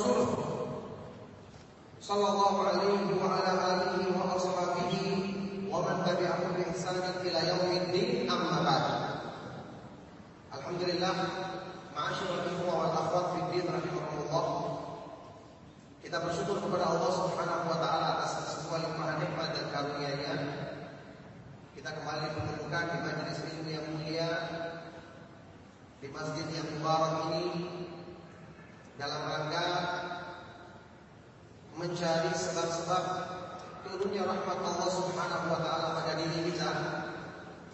ورسوله صلى الله عليه وعلى آله وأصحابه ومن تبعهم بإحسان إلى يوم الدين أما بعد الحمد لله معاشر الإخوة والأخوات في الدين رحمكم الله Kita bersyukur kepada Allah Subhanahu wa taala atas semua limpahan nikmat dan karunia-Nya. Kita kembali bertemukan di majelis ilmu yang mulia di masjid yang mubarak ini dalam rangka mencari sebab-sebab turunnya rahmat Allah Subhanahu wa taala pada diri kita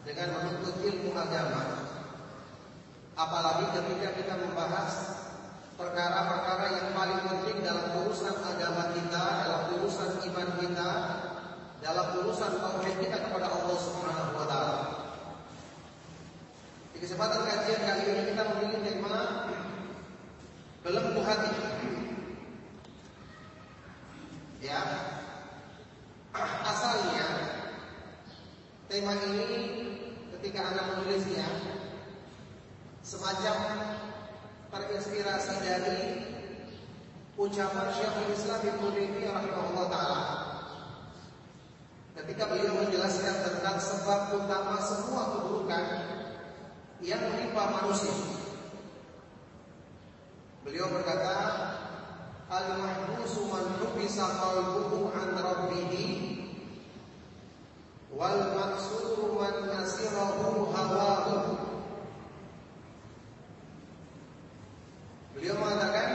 dengan menuntut ilmu agama. Apalagi ketika kita membahas perkara-perkara yang paling penting dalam urusan agama kita, dalam urusan iman kita, dalam urusan tauhid kita kepada Allah Subhanahu wa taala. Di kesempatan kajian kali ini kita memilih tema belenggu hati. Ya. Asalnya tema ini ketika Anda menulisnya semacam terinspirasi dari ucapan Syekhul Islam Ibnu Taimiyah rahimahullah taala. Ketika beliau menjelaskan tentang sebab utama semua keburukan yang menimpa manusia. Beliau berkata, Al-mahbusu man hubisa qalbuhu an rabbih wal maksuru man nasirahu hawahu. Beliau mengatakan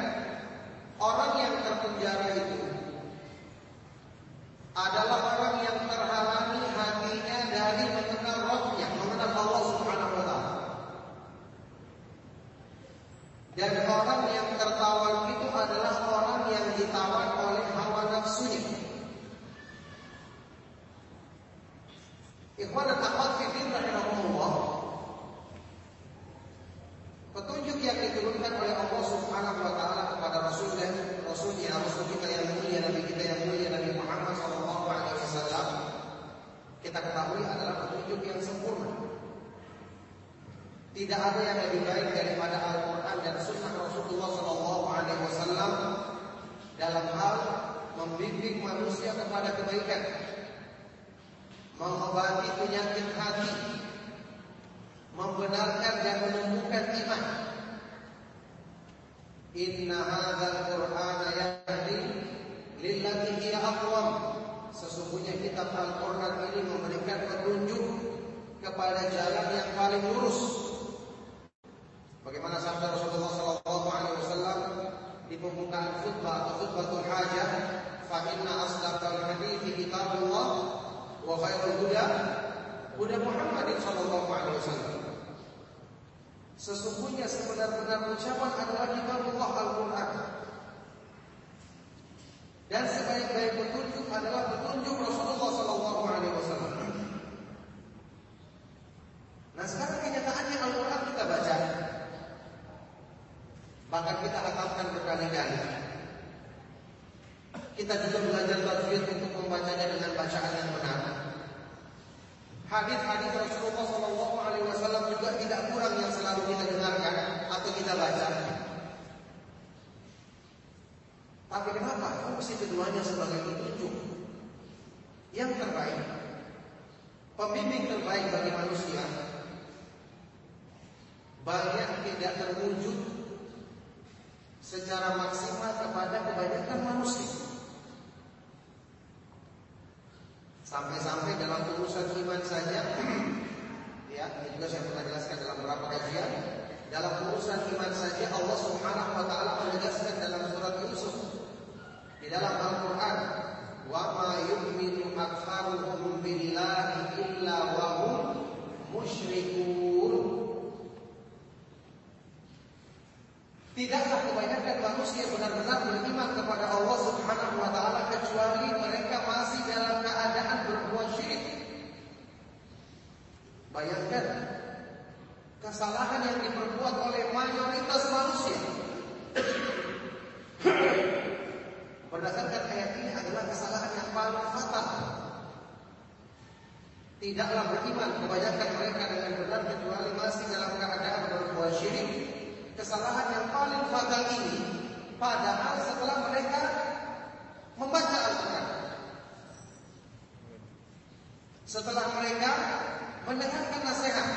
orang yang terpenjara itu adalah orang yang terhalangi hatinya dari mengenal Rabbnya, mengenal Allah Subhanahu wa taala. Dan orang yang tertawan itu adalah orang yang ditawan oleh hawa nafsunya. Ikhwan dan akhwat fiddin rahimahumullah. Petunjuk yang diturunkan oleh Allah Subhanahu wa taala kepada Rasul dan Rasulnya, Rasul kita yang mulia, Nabi kita yang mulia, Nabi Muhammad sallallahu alaihi wasallam, kita ketahui adalah petunjuk yang sempurna. Tidak ada yang lebih baik daripada Al-Quran dan Sunnah Rasulullah Sallallahu Alaihi Wasallam dalam hal membimbing manusia kepada kebaikan, mengobati penyakit hati, membenarkan dan menumbuhkan iman. Inna hadzal Qur'ana yahdi lillati hiya aqwam. Sesungguhnya kitab Al-Qur'an ini memberikan petunjuk kepada jalan yang paling lurus. Bagaimana sabda Rasulullah sallallahu alaihi wasallam di pembukaan khutbah atau khutbatul hajah, "Fa inna asdaqal hadithi kitabullah wa khairul huda huda Muhammadin sallallahu alaihi wasallam." Sesungguhnya sebenar-benar ucapan adalah kitabullah Al-Qur'an. Dan sebaik-baik petunjuk adalah petunjuk Rasulullah sallallahu alaihi wasallam. Nah, sekarang kenyataannya Al-Qur'an kita baca. Bahkan kita hatamkan berkali-kali. Kita juga belajar tajwid untuk membacanya dengan bacaan yang benar. Hadis-hadis Rasulullah Shallallahu Alaihi Wasallam juga tidak kurang yang selalu kita dengarkan atau kita baca. Tapi kenapa fungsi keduanya sebagai petunjuk yang terbaik, pembimbing terbaik bagi manusia, banyak tidak terwujud secara maksimal kepada kebanyakan manusia. Sampai-sampai dalam urusan iman saja, ya, ini juga saya pernah jelaskan dalam beberapa kajian. Dalam urusan iman saja Allah Subhanahu wa taala menegaskan dalam surat Yusuf di dalam Al-Qur'an, "Wa ma yu'minu aktsaruhum billahi illa wa hum musyrikun." Tidaklah kebanyakan manusia benar-benar beriman kepada Allah Subhanahu wa taala kecuali mereka masih dalam keadaan berbuat syirik. Bayangkan kesalahan yang diperbuat oleh mayoritas manusia. Berdasarkan ayat ini adalah kesalahan yang paling fatal. Tidaklah beriman kebanyakan mereka dengan benar kecuali masih dalam keadaan berbuat syirik. Kesalahan yang paling fatal ini Padahal setelah mereka membaca Al-Quran. Setelah mereka mendengarkan nasihat.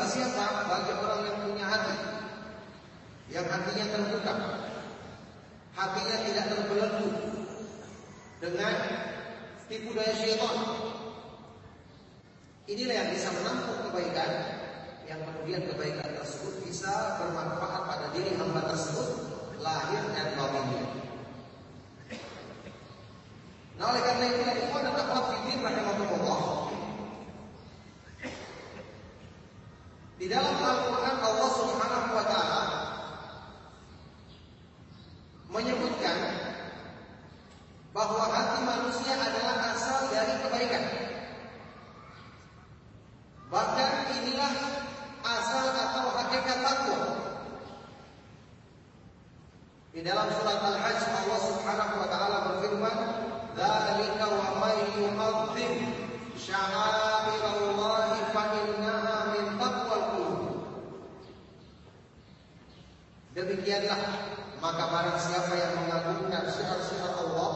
Bagi siapa bagi orang yang punya hati. Yang hatinya terbuka. Hatinya tidak terbelenggu dengan tipu daya syaitan. Inilah yang bisa menampung kebaikan. Yang kemudian kebaikan tersebut bisa bermanfaat pada diri hamba tersebut lahir dan batinnya. Nah oleh karena itu ikhwan dan akhwat fiddin rahimahumullah Di dalam Al-Quran Allah subhanahu wa ta'ala Menyebutkan Bahwa hati manusia adalah asal dari kebaikan Bahkan inilah asal atau hakikat takwa. Di dalam surat Al-Hajj Allah Subhanahu wa taala berfirman, "Dzalika wa may yu'azzim sya'airallahi fa innaha min taqwal qulub." Demikianlah maka barang siapa yang mengagungkan syiar-syiar Allah,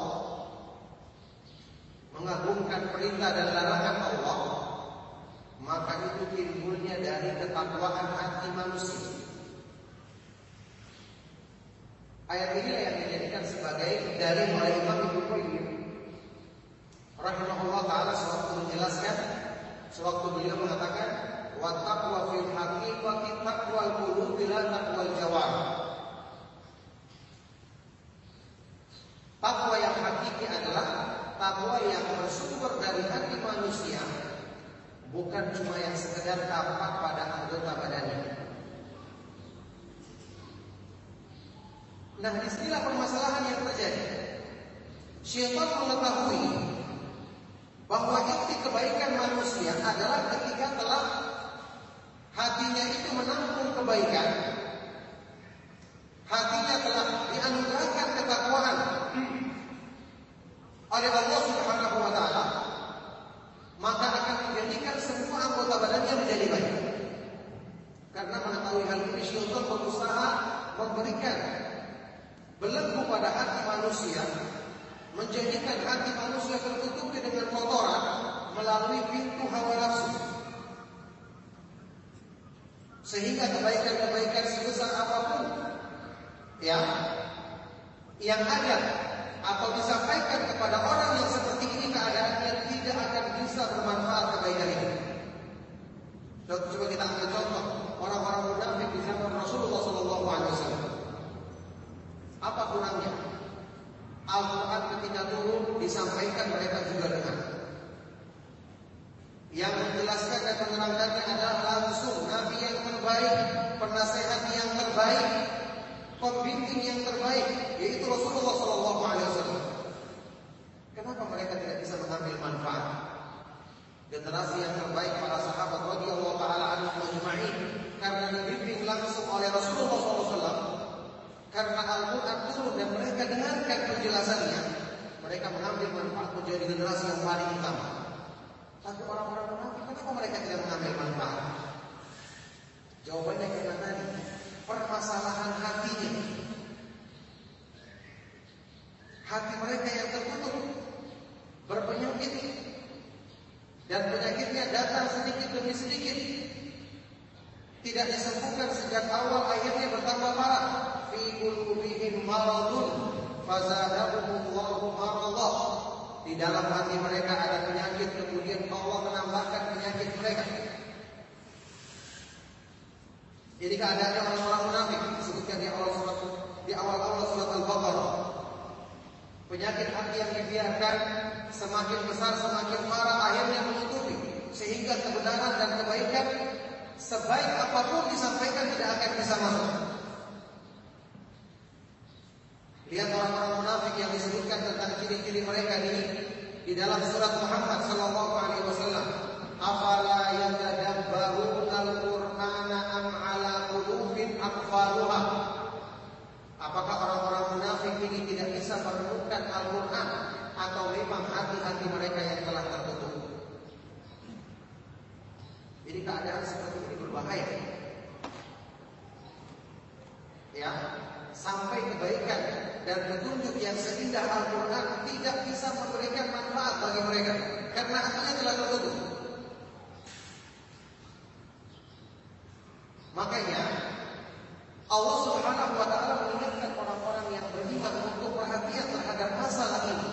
mengagungkan perintah dan larangan Allah, maka itu timbulnya dari ketakwaan hati manusia. Ayat ini yang dijadikan sebagai dari mulai Imam Ibnu Qayyim rahimahullah taala sewaktu menjelaskan sewaktu beliau mengatakan wa taqwa fil haqiqati taqwal qulub bila taqwal jawab. Takwa hakiki adalah takwa yang bersumber dari hati manusia bukan cuma yang sekedar tampak pada anggota badannya. Nah, di sinilah permasalahan yang terjadi. Syaitan mengetahui bahwa inti kebaikan manusia adalah ketika telah hatinya itu menampung kebaikan, hatinya telah dianugerahkan ketakwaan oleh Allah Subhanahu wa taala, maka akan menjadikan semua anggota badannya menjadi baik. Karena mengetahui hal ini syaitan berusaha memberikan belenggu pada hati manusia, menjadikan hati manusia tertutupi dengan kotoran melalui pintu hawa nafsu. Sehingga kebaikan-kebaikan sebesar apa pun ya yang ada atau disampaikan kepada orang yang seperti ini keadaannya tidak akan bisa bermanfaat kebaikan itu. Coba kita ambil contoh orang-orang munafik di zaman Rasulullah Shallallahu Alaihi Wasallam. Apa kurangnya? Al-Quran ketika turun disampaikan mereka juga dengar. Yang menjelaskan dan menerangkannya adalah langsung Nabi yang terbaik, penasehat yang terbaik, pembimbing yang terbaik, yaitu Rasulullah Shallallahu Alaihi Wasallam. Kenapa mereka tidak bisa mengambil manfaat? Generasi yang terbaik para sahabat radhiyallahu taala anhum ajma'in karena dibimbing langsung oleh Rasulullah SAW karena Al-Quran turun dan mereka dengarkan penjelasannya mereka mengambil manfaat menjadi generasi yang paling utama tapi orang-orang munafik kenapa mereka tidak mengambil manfaat jawabannya karena tadi permasalahan hatinya. Hati mereka yang tertutup berpenyakit dan penyakitnya datang sedikit demi sedikit. Tidak disembuhkan sejak awal akhirnya bertambah parah fi qulubihim maradun fazadahumullahu di dalam hati mereka ada penyakit kemudian Allah menambahkan penyakit mereka jadi keadaannya orang-orang munafik disebutkan di awal surat di awal-awal surat Al-Baqarah penyakit hati yang dibiarkan semakin besar semakin parah akhirnya menutupi sehingga kebenaran dan kebaikan sebaik apa pun disampaikan tidak akan bisa masuk. Lihat orang-orang munafik yang disebutkan tentang ciri-ciri mereka di di dalam surat Muhammad sallallahu alaihi wasallam. Afala yatadabbaruna al-Qur'ana aqfaluha? Apakah orang-orang munafik ini tidak bisa merenungkan Al-Qur'an atau memang hati-hati mereka yang telah tertutup? Jadi keadaan seperti ini berbahaya. Ya, sampai kebaikan dan petunjuk yang seindah Al-Quran tidak bisa memberikan manfaat bagi mereka karena hatinya telah tertutup. Makanya Allah Subhanahu wa taala mengingatkan orang-orang yang beriman untuk perhatian terhadap masalah ini.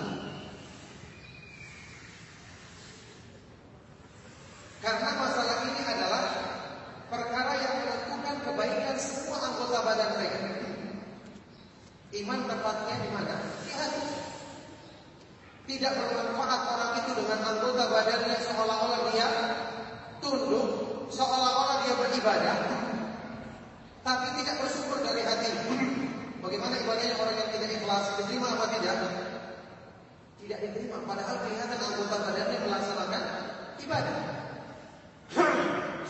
Karena masalah ini adalah perkara yang menentukan kebaikan semua anggota badan mereka. Iman tepatnya di mana? Di hati. Tidak bermanfaat orang itu dengan anggota badannya seolah-olah dia tunduk, seolah-olah dia beribadah, tapi tidak bersumber dari hati. Bagaimana ibadahnya orang yang tidak ikhlas diterima apa tidak? Tidak diterima. Padahal kelihatan anggota badannya melaksanakan ibadah.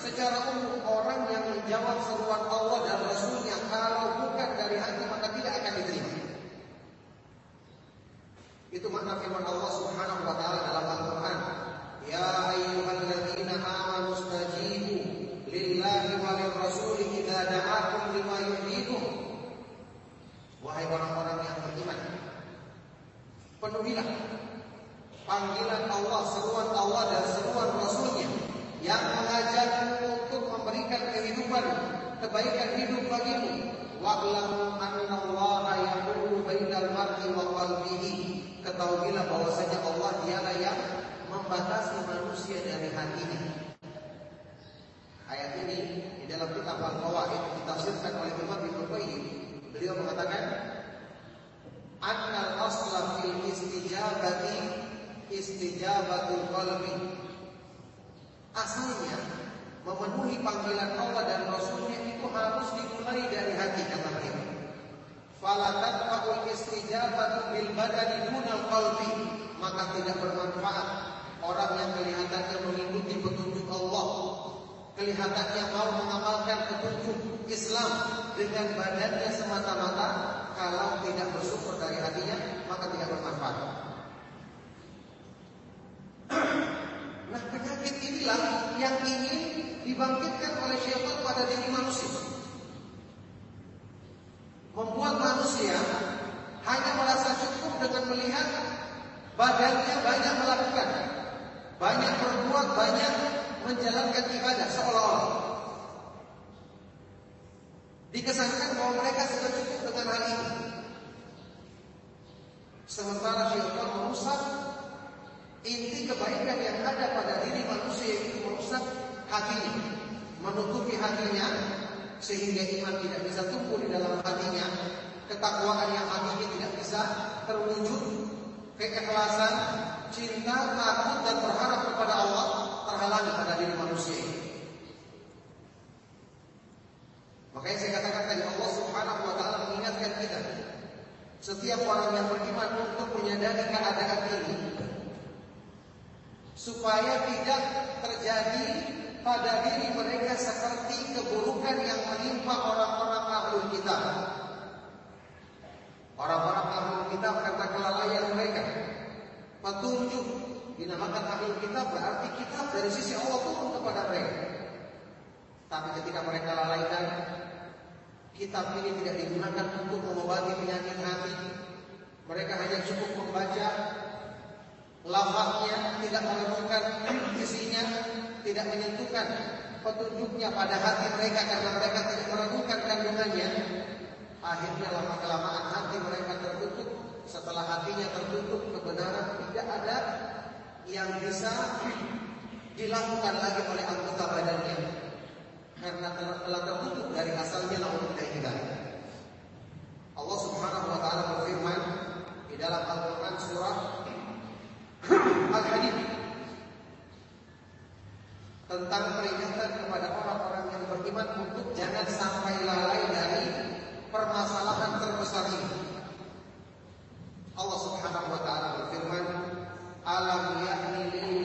Secara umum orang yang menjawab seruan Allah dan Rasulnya kalau bukan dari hati maka tidak akan diterima. Itu makna firman Allah Subhanahu wa taala dalam Al-Qur'an. Ya ayyuhalladzina amanu stajibu lillahi wa lirrasul idza da'akum lima yuhyikum. Wahai orang-orang yang beriman, penuhilah panggilan Allah, seruan Allah dan seruan Rasulnya yang mengajarmu untuk memberikan kehidupan, kebaikan hidup bagimu. Wa'lamu anna Allah yahulu bainal mar'i wa qalbihi. Ketahuilah bahwasanya Allah dialah yang membatasi manusia dari hatinya. Ayat ini di dalam kitab Al-Qawaid ditafsirkan oleh Imam Ibnu Qayyim. Beliau mengatakan Annal asla fil istijabati istijabatul qalbi Asalnya memenuhi panggilan Allah dan Rasulnya itu harus dimulai dari hati kata beliau. Fala tadfa'ul istijabatu bil badani dunal qalbi maka tidak bermanfaat orang yang kelihatannya mengikuti petunjuk Allah kelihatannya mau mengamalkan petunjuk Islam dengan badannya semata-mata kalau tidak bersumber dari hatinya maka tidak bermanfaat. Nah penyakit inilah yang ingin dibangkitkan oleh syaitan pada diri manusia. Membuat manusia hanya merasa cukup dengan melihat badannya banyak melakukan, banyak berbuat, banyak menjalankan ibadah seolah-olah. Dikesankan bahwa mereka sudah cukup dengan hal ini. Sementara syaitan merusak Inti kebaikan yang ada pada diri manusia itu merusak hatinya, menutupi hatinya sehingga iman tidak bisa tumbuh di dalam hatinya, ketakwaan yang hakiki tidak bisa terwujud, keikhlasan, cinta, takut dan berharap kepada Allah terhalangi pada diri manusia ini. Makanya saya katakan tadi Allah Subhanahu wa taala mengingatkan kita setiap orang yang beriman untuk menyadari keadaan ini supaya tidak terjadi pada diri mereka seperti keburukan yang menimpa orang-orang ahlul kita. Orang-orang ahlul kita karena kelalaian mereka. Petunjuk dinamakan ahlul kita berarti kitab dari sisi Allah turun kepada mereka. Tapi ketika mereka lalaikan Kitab ini tidak digunakan untuk mengobati penyakit hati. Mereka hanya cukup membaca lafaznya, tidak menemukan isinya, tidak menyentuhkan petunjuknya pada hati mereka karena mereka tidak merenungkan kandungannya. Akhirnya lama kelamaan hati mereka tertutup. Setelah hatinya tertutup, kebenaran tidak ada yang bisa dilakukan lagi oleh anggota badannya karena telah tertutup dari asalnya namun tidak. Allah Subhanahu wa taala berfirman di dalam Al-Qur'an surah Al-Hadid tentang peringatan kepada orang-orang yang beriman untuk jangan sampai lalai dari permasalahan terbesar ini. Allah Subhanahu wa taala berfirman, "Alam ya'ni lil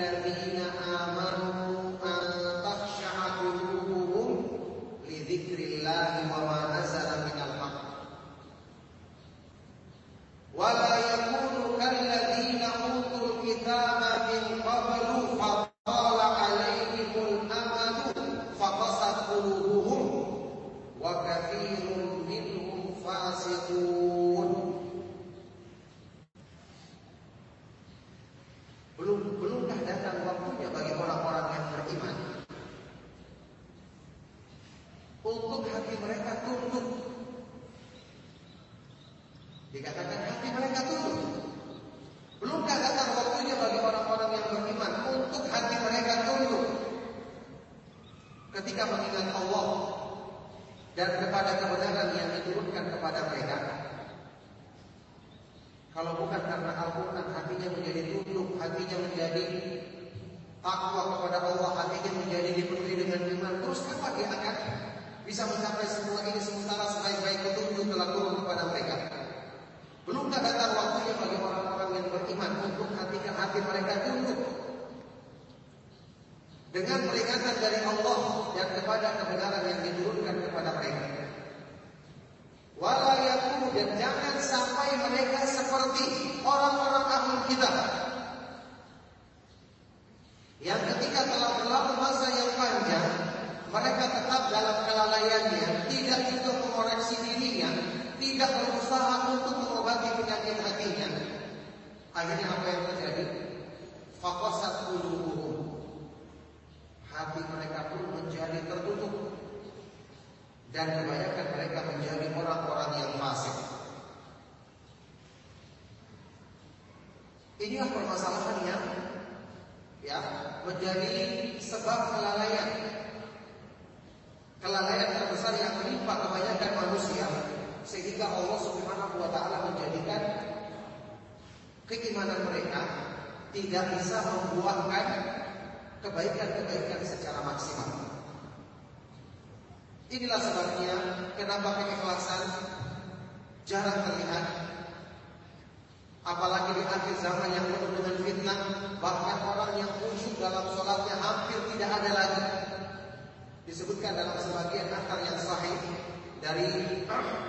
mengingat Allah dan kepada kebenaran yang diturunkan kepada mereka. Kalau bukan karena Al-Quran hatinya menjadi tunduk, hatinya menjadi takwa kepada Allah, hatinya menjadi dipenuhi dengan iman. Terus apa dia akan bisa mencapai semua ini sementara sebaik-baik petunjuk telah turun kepada mereka. Belumkah datang waktunya bagi orang-orang yang beriman untuk hatikan hati mereka tunduk dengan peringatan dari Allah dan kepada kebenaran yang diturunkan kepada mereka. Walayaku dan jangan sampai mereka seperti orang-orang ahli kita yang ketika telah berlalu masa yang panjang mereka tetap dalam kelalaiannya, tidak juga mengoreksi dirinya, tidak berusaha untuk mengobati penyakit hatinya. Akhirnya apa yang terjadi? Fakosat qulubuhum. Hati mereka pun menjadi tertutup dan kebanyakan mereka menjadi orang-orang yang fasik. Inilah permasalahan yang ya menjadi sebab kelalaian kelalaian terbesar yang menimpa kebanyakan manusia sehingga Allah Subhanahu wa taala menjadikan keimanan mereka tidak bisa membuahkan kebaikan-kebaikan secara maksimal. Inilah sebabnya kenapa keikhlasan jarang terlihat apalagi di akhir zaman yang penuh dengan fitnah bahkan orang yang khusyuk dalam sholatnya hampir tidak ada lagi disebutkan dalam sebagian akar yang sahih dari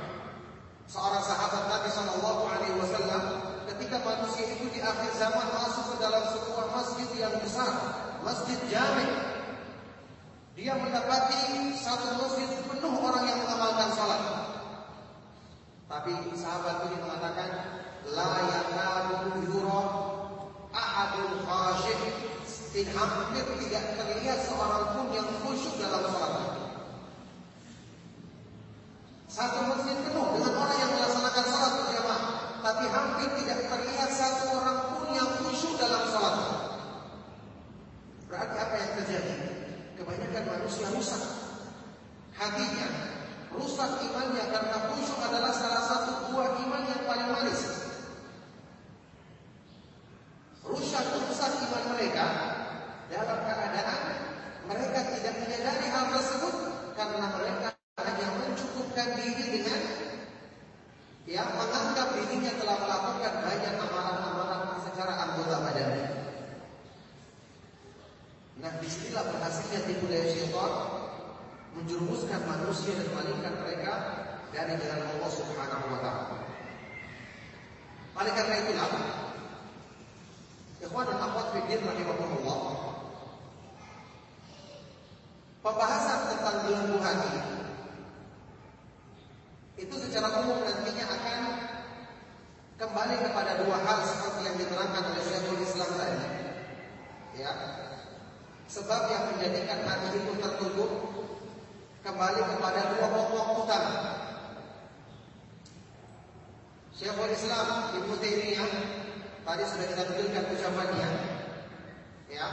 seorang sahabat Nabi Shallallahu Alaihi Wasallam ketika manusia itu di akhir zaman masuk ke dalam sebuah masjid yang besar, masjid jami. Dia mendapati satu masjid penuh orang yang mengamalkan salat. Tapi sahabat ini mengatakan, la yakadu yura ahadul khashih tidak hampir tidak terlihat seorang pun yang khusyuk dalam sholat. Satu masjid penuh dengan orang yang melaksanakan sholat berjamaah, tapi hampir tidak terlihat satu orang pun yang khusyuk dalam sholat. Berarti apa yang terjadi? Kebanyakan manusia rusak hatinya, rusak imannya karena khusyuk adalah salah satu buah iman yang paling manis. Rusak rusak iman mereka dalam keadaan mereka tidak menyadari hal tersebut karena mereka hanya mencuri menyibukkan diri dengan ya menganggap dirinya telah melakukan banyak amalan-amalan secara anggota badannya. Nah, di sinilah berhasilnya tipu daya syaitan menjerumuskan manusia dan malingkan mereka dari jalan Allah Subhanahu wa taala. Oleh karena itulah, ikhwan dan akhwat fiddin rahimahumullah, pembahasan tentang belenggu hati itu secara umum nantinya akan kembali kepada dua hal seperti yang diterangkan oleh Syekhul Islam tadi. Ya. Sebab yang menjadikan hati itu tertutup kembali kepada dua pokok utama. Syekhul Islam Ibnu Taimiyah tadi sudah kita berikan ucapannya. Ya.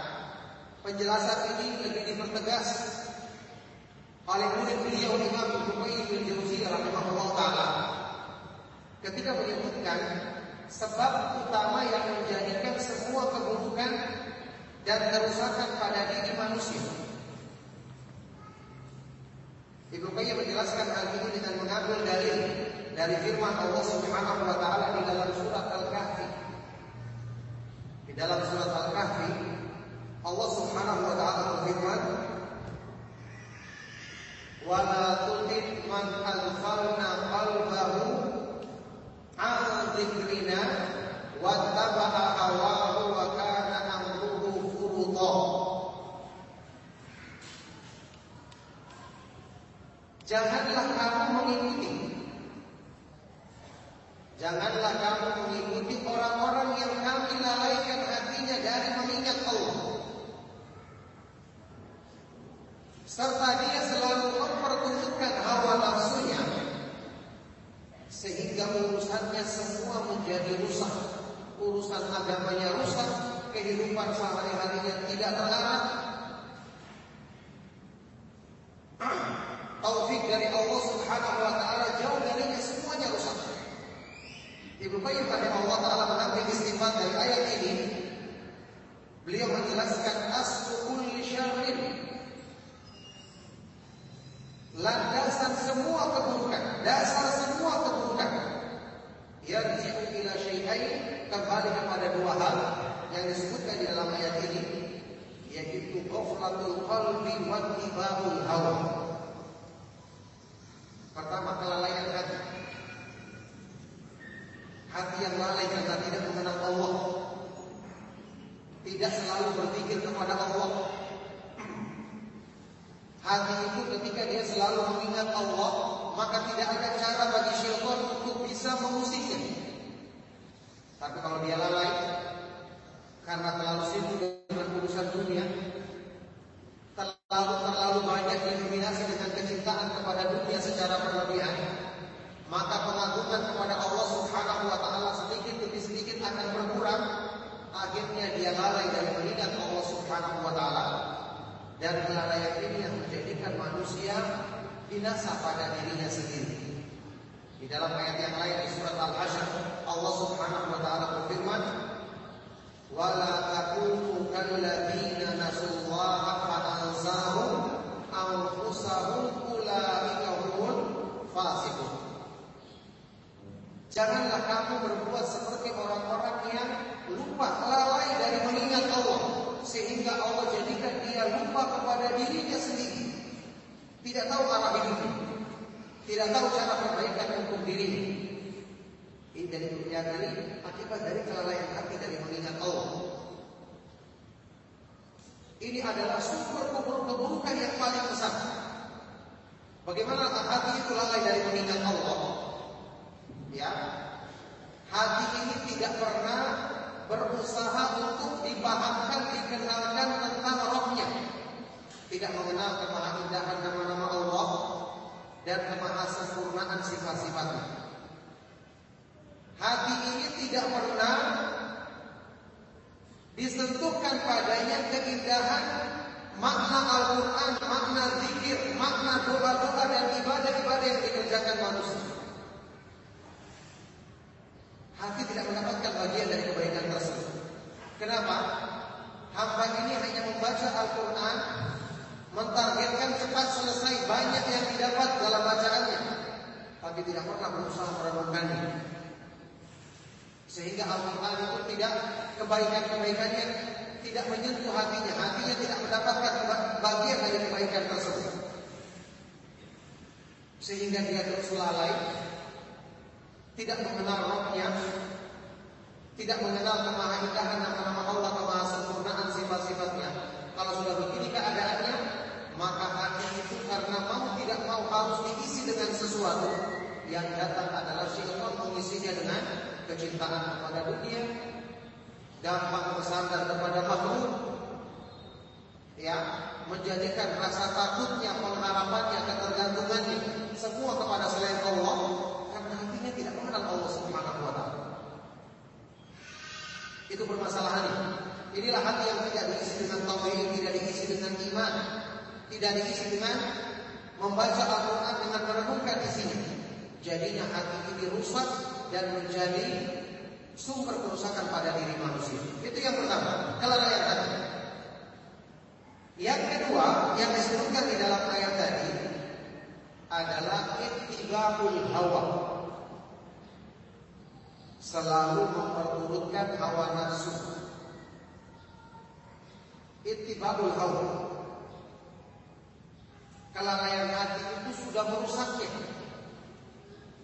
Penjelasan ini lebih dipertegas oleh murid beliau Imam Ibnu Qayyim bin Jauziyah rahimahullah taala ketika menyebutkan sebab utama yang menjadikan semua keburukan dan kerusakan pada diri manusia. Ibnu Qayyim menjelaskan hal ini dengan mengambil dalil dari firman Allah Subhanahu wa taala di dalam surat Al-Kahfi. Di dalam surat Al-Kahfi Allah Subhanahu wa taala berfirman wa la tutik man alfalna qalbahu an dzikrina wa taba'a wa furuta Janganlah kamu mengikuti. Janganlah kamu mengikuti orang-orang yang kami lalaikan hatinya dari mengingat Allah. Serta dia selalu mempertunjukkan hawa nafsunya. Sehingga urusannya semua menjadi rusak. Urusan agamanya rusak Kehidupan sehari-harinya tidak terarah taufik dari Allah Subhanahu wa taala jauh darinya semuanya rusak. Ibnu Qayyim Allah taala mengambil istifat dari ayat ini. Beliau menjelaskan aslu kulli syarrin landasan semua keburukan, dasar semua keburukan. Yarji'u ila syai'ain kembali kepada dua hal yang disebutkan di dalam ayat ini yaitu ghaflatul qalbi wa tibahul hawa. Pertama kelalaian hati. Hati yang lalai karena tidak mengenal Allah. Tidak selalu berpikir kepada Allah. Hati itu ketika dia selalu mengingat Allah, maka tidak ada cara bagi syaitan untuk bisa mengusiknya. Tapi kalau dia lalai karena terlalu sibuk dengan urusan dunia, terlalu terlalu banyak didominasi dengan kecintaan kepada dunia secara berlebihan, maka pengagungan kepada Allah Subhanahu wa taala sedikit demi sedikit akan berkurang. Akhirnya dia lalai dari mengingat Allah Subhanahu wa taala. Dan kelalaian ini yang menjadikan manusia binasa pada dirinya sendiri. Di dalam ayat yang lain di surat Al-Hasyr Allah Subhanahu wa taala berfirman, "Wala takunu kalladzina nasullaha fa'ansahum anfusahum ulaika humul fasiqun." Janganlah kamu berbuat seperti orang-orang yang lupa lalai dari mengingat Allah sehingga Allah jadikan dia lupa kepada dirinya sendiri. Tidak tahu arah hidupnya. Tidak tahu cara perbaikan untuk dirinya. Ini dari dari akibat dari kelalaian hati dari mengingat Allah. Ini adalah sumber keburukan yang paling besar. Bagaimana hati itu lalai dari mengingat Allah? Ya, hati ini tidak pernah berusaha untuk dipahamkan, dikenalkan tentang rohnya. Tidak mengenal kemahaindahan nama-nama Allah dan kemahasempurnaan sifat-sifatnya. Hati ini tidak pernah disentuhkan padanya keindahan makna Al-Quran, makna zikir, makna doa-doa dan ibadah-ibadah yang dikerjakan manusia. Hati tidak mendapatkan bagian dari kebaikan tersebut. Kenapa? Hamba ini hanya membaca Al-Quran, mentargetkan cepat selesai banyak yang didapat dalam bacaannya. tapi tidak pernah berusaha merenungkannya. Sehingga Al-Quran itu tidak kebaikan-kebaikannya tidak menyentuh hatinya, hatinya tidak mendapatkan bagian dari kebaikan tersebut. Sehingga dia terus lalai, tidak mengenal rohnya, tidak mengenal kemahaindahan nama-nama Allah, kemahasempurnaan sifat-sifatnya. Kalau sudah begini keadaannya, maka hati itu karena mau tidak mau harus diisi dengan sesuatu yang datang adalah syaitan mengisinya dengan kecintaan kepada dunia, gampang bersandar kepada makhluk, ya, menjadikan rasa takutnya, pengharapannya, ketergantungannya semua kepada selain Allah karena hatinya tidak mengenal Allah Subhanahu wa taala. Itu permasalahannya. Inilah hati yang tidak diisi dengan tauhid, tidak diisi dengan iman, tidak diisi dengan membaca Al-Quran dengan merenungkan isinya. Jadinya hati ini rusak dan menjadi sumber kerusakan pada diri manusia. Itu yang pertama, kelalaian hati. Yang kedua, yang disebutkan di dalam ayat tadi adalah ittiba'ul hawa. Selalu memperturutkan hawa nafsu. Ittiba'ul hawa. Kelalaian hati itu sudah merusaknya.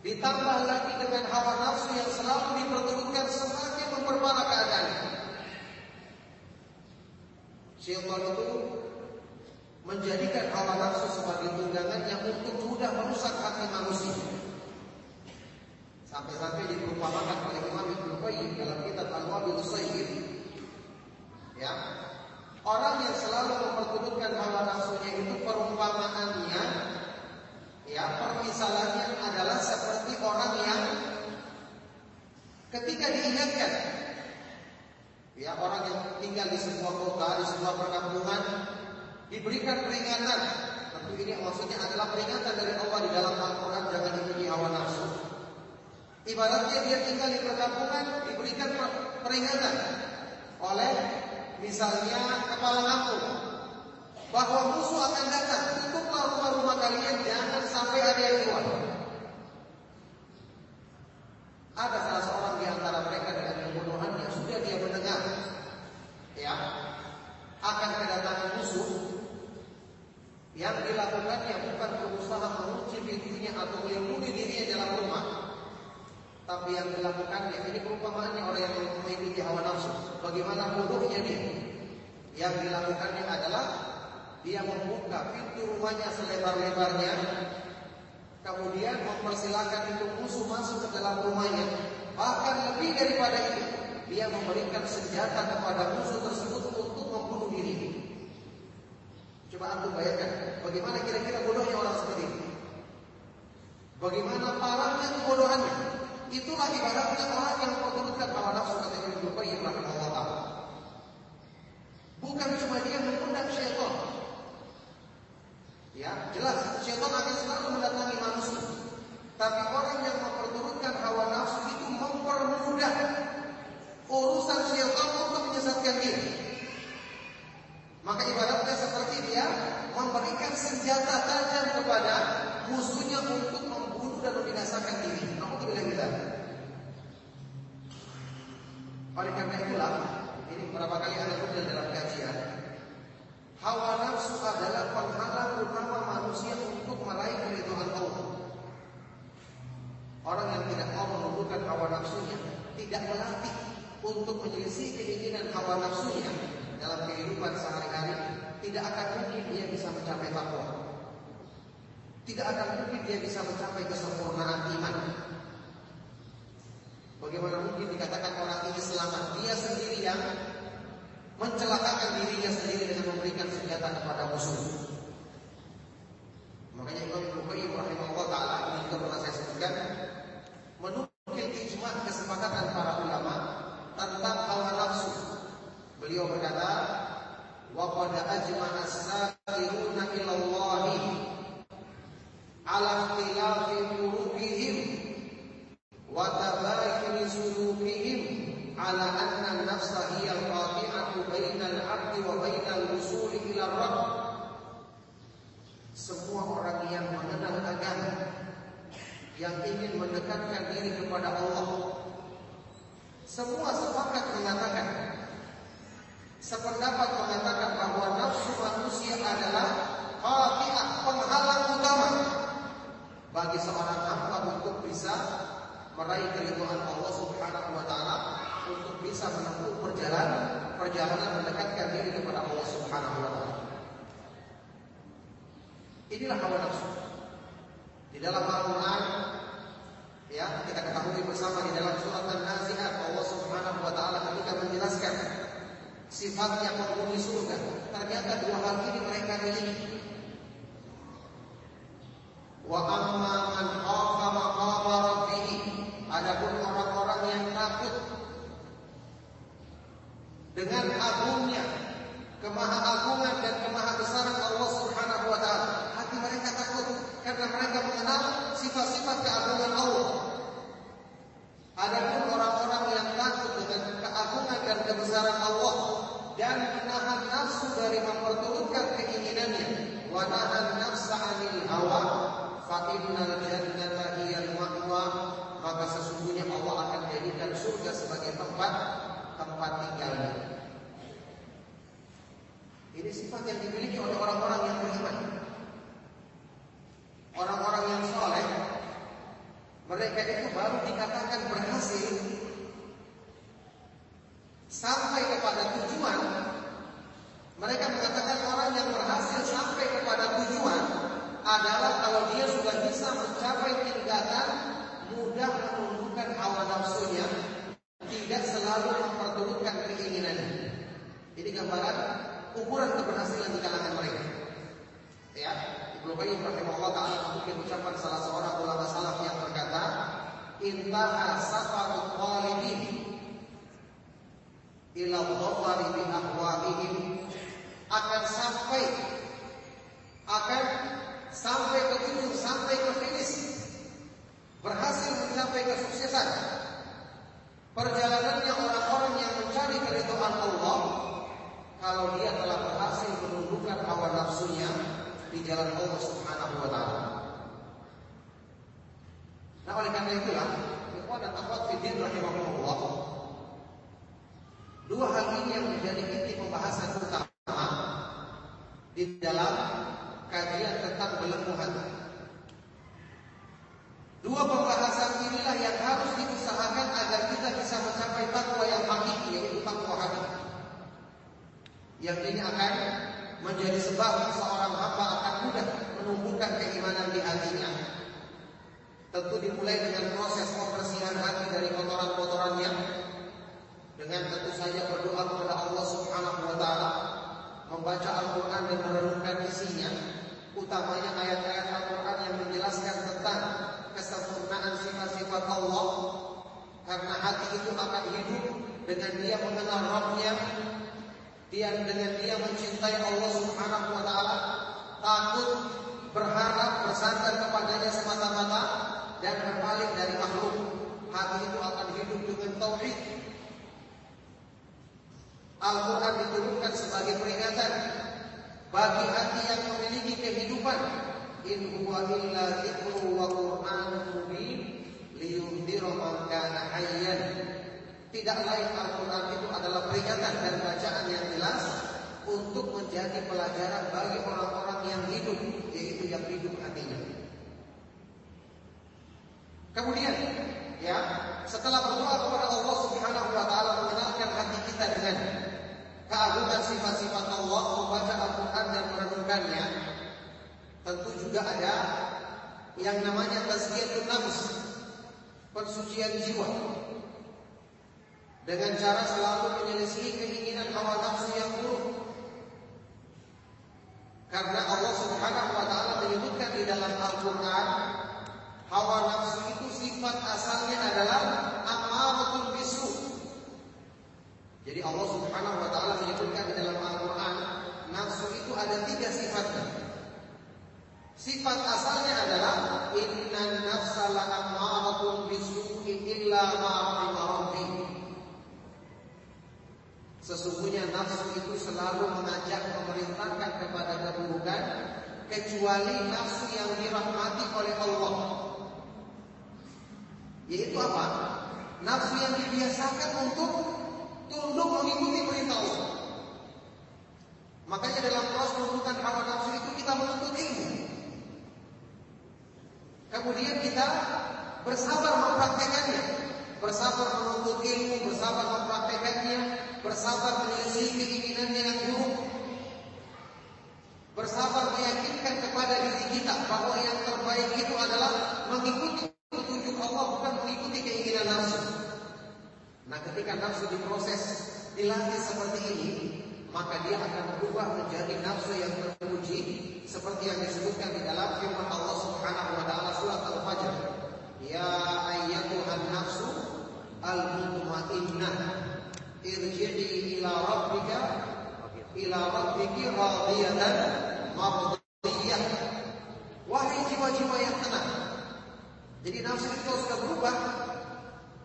Ditambah lagi dengan hawa nafsu yang selalu diperturutkan semakin memperparah keadaan. Syaitan itu menjadikan hawa nafsu sebagai tunggangannya untuk mudah merusak hati manusia. Sampai-sampai diperumpamakan oleh Imam Ibnu Qayyim dalam kitab Al-Wabil Sayyid. Ya, Orang yang selalu memperturutkan hawa nafsunya itu perumpamaannya ya permisalannya adalah seperti orang yang ketika diingatkan ya orang yang tinggal di sebuah kota, di sebuah perkampungan diberikan peringatan. Tentu ini maksudnya adalah peringatan dari Allah di dalam Al-Quran jangan ikuti hawa nafsu. Ibaratnya dia tinggal di perkampungan diberikan peringatan oleh misalnya kepala kampung bahwa musuh akan datang, tutuplah rumah-rumah kalian jangan sampai ada yang keluar. Ada salah seorang di antara mereka dengan kebodohannya sudah dia mendengar ya akan kedatangan musuh yang dilakukannya bukan berusaha mengunci pintunya atau melindungi dirinya dalam rumah tapi yang dilakukannya ini perumpamaannya orang yang mengikuti hawa nafsu. Bagaimana bodohnya dia? Yang dilakukannya adalah dia membuka pintu rumahnya selebar-lebarnya, kemudian mempersilahkan itu musuh masuk ke dalam rumahnya. Bahkan lebih daripada itu, dia memberikan senjata kepada musuh tersebut untuk membunuh diri. Coba antum bayangkan, bagaimana kira-kira bodohnya orang seperti ini? Bagaimana parahnya kebodohannya? Itulah ibaratnya orang yang menurutkan hawa nafsu kata Ibnu taala. Bukan cuma dia mengundang syaitan. Ya, jelas syaitan akan selalu mendatangi manusia. Tapi orang yang memperturutkan hawa nafsu itu mempermudah urusan syaitan untuk menyesatkan diri. Maka ibaratnya seperti dia memberikan senjata tajam kepada musuhnya untuk membunuh dan membinasakan diri. Alhamdulillah kita. Oleh karena itulah, ini beberapa kali ada dalam kajian. Hawa nafsu adalah penghalang utama manusia untuk meraih keridhaan Allah. Orang yang tidak mau menundukkan hawa nafsunya, tidak melatih untuk menyelisih keinginan hawa nafsunya dalam kehidupan sehari-hari, tidak akan mungkin dia bisa mencapai takwa. Tidak akan mungkin dia bisa mencapai kesempurnaan iman. Bagaimana mungkin dikatakan orang ini selamat? Dia sendiri yang mencelakakan dirinya sendiri dengan memberikan senjata kepada musuh. Makanya Imam Ibnu Qayyim rahimahullah taala ini juga pernah saya sebutkan menukil ijma kesepakatan para ulama tentang hawa nafsu. Beliau berkata, "Wa qad ajma'a as-sa'iruna ila Allah ala ikhtilafi qulubihim wa tabayuni sulukihim ala anna an-nafsa hiya al-qati'atu baina al-'abdi wa baina al-wusuli ila rabb Semua orang yang mengenal agama yang ingin mendekatkan diri kepada Allah. Semua sepakat mengatakan, sependapat mengatakan bahwa nafsu manusia adalah khati'ah penghalang utama bagi seorang hamba untuk bisa meraih keridhaan Allah Subhanahu wa taala untuk bisa menempuh perjalanan perjalanan mendekatkan diri kepada Allah Subhanahu wa taala. Inilah hawa nafsu. Di dalam Al-Qur'an ya, kita ketahui bersama di dalam surat An-Nazi'at Allah Subhanahu wa taala ketika menjelaskan sifatnya penghuni surga, ternyata dua hal ini mereka miliki. Wa amma man khafa maqama rabbih, adapun orang-orang yang takut dengan agungnya, kemahaagungan dan kemahabesaran Allah Subhanahu wa taala. Hati mereka takut karena mereka mengenal sifat-sifat keagungan Allah. Adapun orang-orang yang takut dengan keagungan dan kebesaran Allah dan menahan nafsu dari memperturutkan keinginannya, wa nahan nafsa 'anil hawa, fa innal jannata hiyal maka sesungguhnya Allah akan jadikan surga sebagai tempat tempat tinggalnya. Ini sifat yang dimiliki oleh orang-orang yang beriman. Orang-orang yang soleh, mereka itu baru dikatakan berhasil sampai kepada tujuan. Mereka mengatakan orang yang berhasil sampai kepada tujuan adalah kalau dia sudah bisa mencapai tingkatan mudah menundukkan hawa nafsunya tidak selalu memperturutkan keinginannya. Ini gambaran ukuran keberhasilan di kalangan mereka. Ya, Ibnu Qayyim rahimahullah taala mungkin ucapan salah seorang ulama salaf yang "Intaha safarut talibin ila dhafari bi ahwaihim" akan sampai akan sampai ke ujung, sampai ke finish. Berhasil mencapai kesuksesan. Perjalanannya orang-orang yang mencari keridhaan Allah kalau dia telah berhasil menundukkan hawa nafsunya di jalan Allah Subhanahu wa taala. Nah, oleh karena itulah, ikhwan dan akhwat fiddin rahimahullah. Dua hal ini yang menjadi inti pembahasan utama di dalam kajian tentang belenggu hati. Dua pembahasan inilah yang harus diusahakan agar kita bisa mencapai takwa yang hakiki yaitu takwa hati. Yang ini akan menjadi sebab seorang hamba akan mudah menumbuhkan keimanan di hatinya. Tentu dimulai dengan proses pembersihan hati dari kotoran-kotorannya. Dengan tentu saja berdoa kepada Allah Subhanahu wa taala, membaca Al-Qur'an dan merenungkan isinya, utamanya ayat-ayat Al-Qur'an yang menjelaskan tentang kesempurnaan sifat-sifat Allah karena hati itu akan hidup dengan dia mengenal Rabbnya dia dengan dia mencintai Allah Subhanahu wa taala takut berharap bersandar kepadanya semata-mata dan berpaling dari makhluk hati itu akan hidup dengan tauhid. Al-Quran diturunkan sebagai peringatan bagi hati yang memiliki kehidupan. In huwa illa dzikru wa qur'anun mubin liyundhira man kana hayyan. Tidak lain Al-Quran itu adalah peringatan dan bacaan yang jelas untuk menjadi pelajaran bagi orang-orang yang hidup, yaitu yang hidup hatinya. Kemudian, ya, setelah berdoa kepada Allah Subhanahu wa taala mengenalkan hati kita dengan keagungan sifat-sifat Allah, membaca Al-Quran dan merenungkannya, tentu juga ada yang namanya tazkiyatun nafs, pensucian jiwa. Dengan cara selalu menyelesaikan keinginan hawa nafsu yang buruk. Karena Allah Subhanahu wa taala menyebutkan di dalam Al-Qur'an hawa nafsu itu sifat asalnya adalah amaratul bisu. Jadi Allah Subhanahu wa taala menyebutkan di dalam Al-Qur'an nafsu itu ada tiga sifatnya. Sifat asalnya adalah innan nafsa la ammaratun bisu'i illa ma rabbi. Sesungguhnya nafsu itu selalu mengajak memerintahkan kepada keburukan kecuali nafsu yang dirahmati oleh Allah. Yaitu apa? Nafsu yang dibiasakan untuk tunduk mengikuti perintah Allah. Makanya dalam proses menentukan hawa nafsu itu kita menuntut ilmu. Kemudian kita bersabar mempraktekannya, bersabar menuntut ilmu, bersabar mempraktekannya, bersabar menyelisih keinginannya yang buruk, bersabar meyakinkan kepada diri kita bahwa yang terbaik itu adalah mengikuti petunjuk Allah bukan mengikuti keinginan nafsu. Nah, ketika nafsu diproses, dilatih seperti ini, maka dia akan berubah menjadi nafsu yang terpuji seperti yang disebutkan di dalam firman Allah Subhanahu wa taala surat Al-Fajr. Ya ayyatuhan nafsu al-mutmainnah irji'i ila rabbika ila rabbiki radiyatan mardiyah. Wahai jiwa-jiwa yang tenang. Jadi nafsu itu sudah berubah,